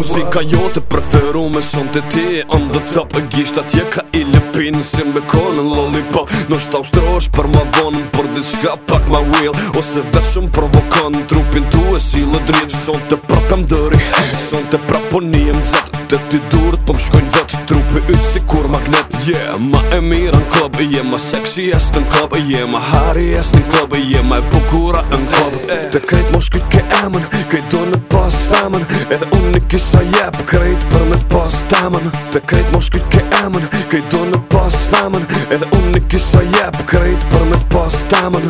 Musi ka jo të preferu me shon të ti On the top e gishta tje ka i lepin Si me konën lolli po Në shta u për ma vonën Për dit shka pak ma will Ose vet shumë provokonën Trupin tu e si lëdrit Son të prapem dëri Son të praponim po Kujtet ti durët po më shkojnë Trupe ut si kur magnet Je ma e mirë në klub ma seksi jesë në klub Yeah, ma hari jesë në klub Yeah, ma e bukura në klub hey, eh. hey. Të krejt mosh ke emën do në pas femën Edhe unë në kisha jep Krejt për me post pas temën Të krejt mosh kujt ke emën do në pas femën Edhe unë në kisha jep Krejt për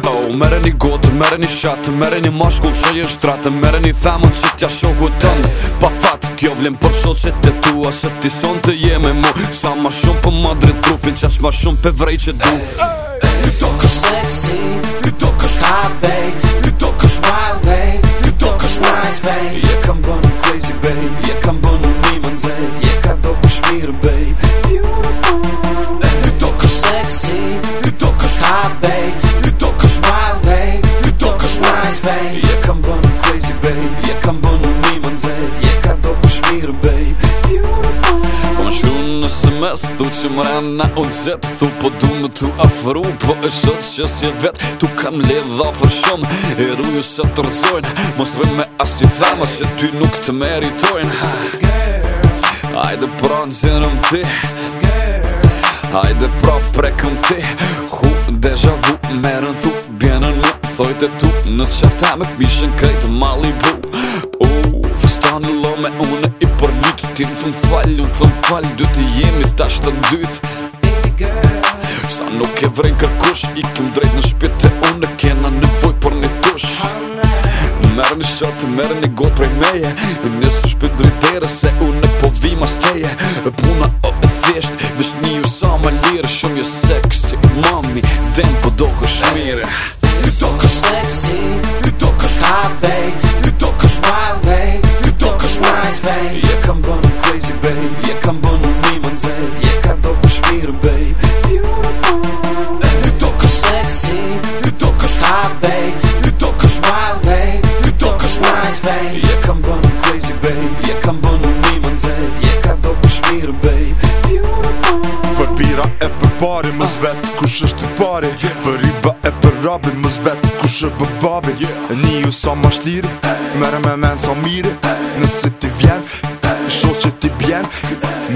hoe Mere një gotë, mere një shatë Mere një mashkull që jenë shtratë Mere një themën që t'ja shoku tëndë Pa fatë, kjo vlem për shodë që të tua së ti son të jeme mu Sa ma shumë për madrit trupin Qa shma shumë për vrej që du hey, Ti do kësh sexy Ti do kësh hot babe Ti do kësh wild babe Ti do kësh nice babe Je kam bënë crazy babe Je kam bënë një mënzet Je ka do kësh mirë babe Beautiful babe Ti do kësh sexy që më rënë na unë zetë Thu po du më t'u afru Po e shëtë që si vetë Tu kam ledha fër shumë E rruju se të rëzojnë Mos rëmë me asë i thema Që ty nuk të meritojnë Ajde pra në zinëm ti Ajde pra prekëm ti Hu deja vu Me rënë thu bjenë në Thojte tu në me Këmishën krejtë mali bu U uh, vëstanë lo me une ti më thunë falë, unë thunë falë, du të jemi tash të ashtë Baby girl Sa nuk e vrejnë kërkush, i këm drejt në shpite unë, kena në vojë për një tush Merë një shëtë, merë një go prej meje, një së shpirë drejtere, se unë e po vi steje Puna o të theshtë, vështë një u sa më lirë, shumë jo seksi, mami, denë po do kështë mire Ti do kështë seksi, ti do kështë hapej, ti do kështë malvej, është nice, babe Je kam crazy, babe Je kam bënë në një mënzet Je ka do kësh mirë, babe Beautiful, babe Ty do kësh sexy Ty do kësh hot, babe Ty do kësh wild, babe Ty do kësh nice, babe crazy, babe Je kam bënë në një mënzet Je ka do kësh mirë, babe Beautiful grabin Mës vetë ku shëbë babin Niju sa ma shtiri Mere me men sa mirin Nësi ti vjen Shosë që ti bjen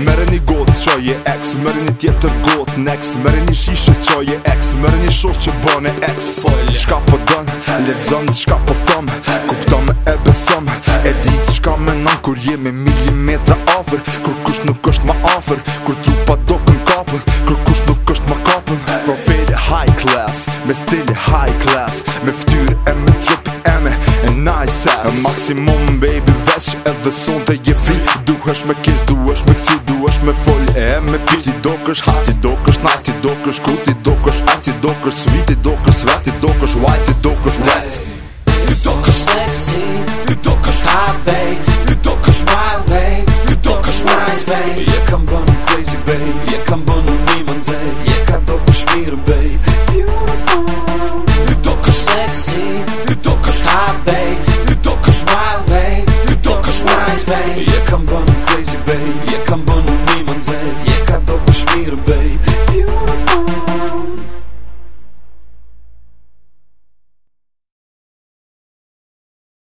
Mere një gotë që je ex Mere një tjetër gotë next Mere një shishë që je ex Mere një shosë që bëne ex Qka po dënë Lezëm po thëmë Kupta me e besëmë E di që qka me nëmë Kur jemi milimetra afer Kur kush nuk është ma afer Kur trupa do këm kapën Kur kush nuk është ma kapën Profete high class Me Maksimum baby veç edhe son të je fri Duhesh me kish, duhesh me këcu, duhesh me fol e me pi Ti do kësh ha, ti do kësh nas, ti do kësh kur, ti do kësh as, ti do kësh svi, ti do kësh vet, ti do kësh white, ti do kësh wet Ti do kësh sexy, ti do kësh hot babe, ti do kësh wild babe, ti do kësh nice babe, yeah. come on